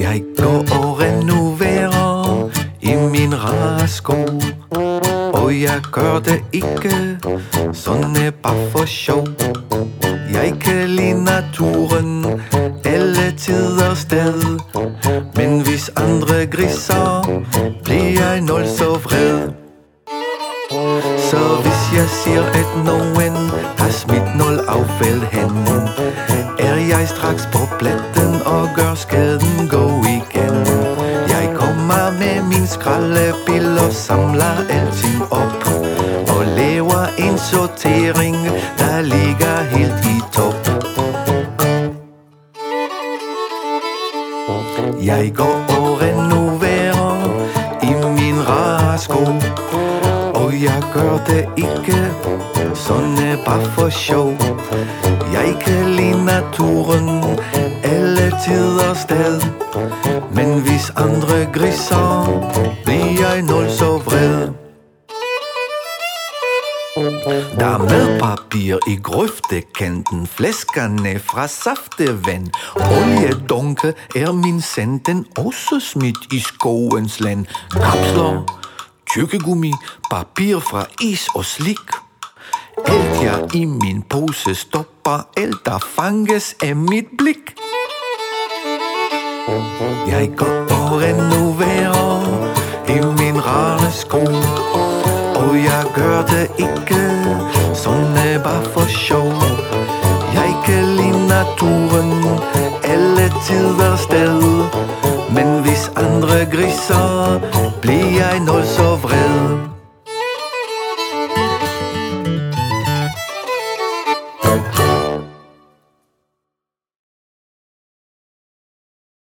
Jeg går og renoverer i min rasko Og jeg gør det ikke sådan er bare for sjov. Jeg kan lide naturen alle tider sted Men hvis andre griser, bliver jeg nul så vred. Så hvis jeg siger, at nogen har smidt nul affald hen jeg straks på pletten og gør skaden gå igen. Jeg kommer med min skraldebil og samler alting op. Og laver en sortering, der ligger helt i top. Jeg går og renoverer i min rasko Og jeg gør det ikke sådan bare for sjov. Jeg kan lide naturen alle tider sted. Men hvis andre griser, bliver jeg nul så vred. Der er madpapir i grøftekanten. Flæskerne fra saftevand. Oliedunke er min sand. Den også smidt i skoens land. Kapsler, tykkegummi, papir fra is og slik. Alt jeg i min pose stopper Alt der fanges af mit blik. Jeg går og renoverer I min rare sko. Og jeg gør det ikke Sådan er bare for sjov. Jeg kan lide naturen Alle tider sted. Men hvis andre griser Bliver jeg noget så vred.